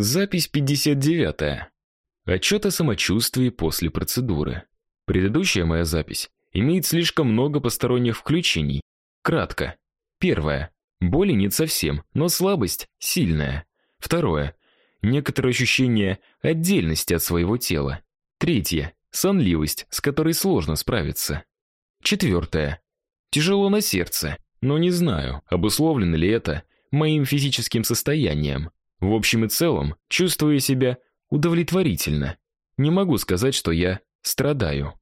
Запись 59. Отчет о самочувствии после процедуры. Предыдущая моя запись имеет слишком много посторонних включений. Кратко. Первое. Боли нет совсем, но слабость сильная. Второе. Некоторое ощущение отдельности от своего тела. Третье. Сонливость, с которой сложно справиться. Четвертое. Тяжело на сердце, но не знаю, обусловлено ли это моим физическим состоянием. В общем и целом, чувствую себя удовлетворительно. Не могу сказать, что я страдаю.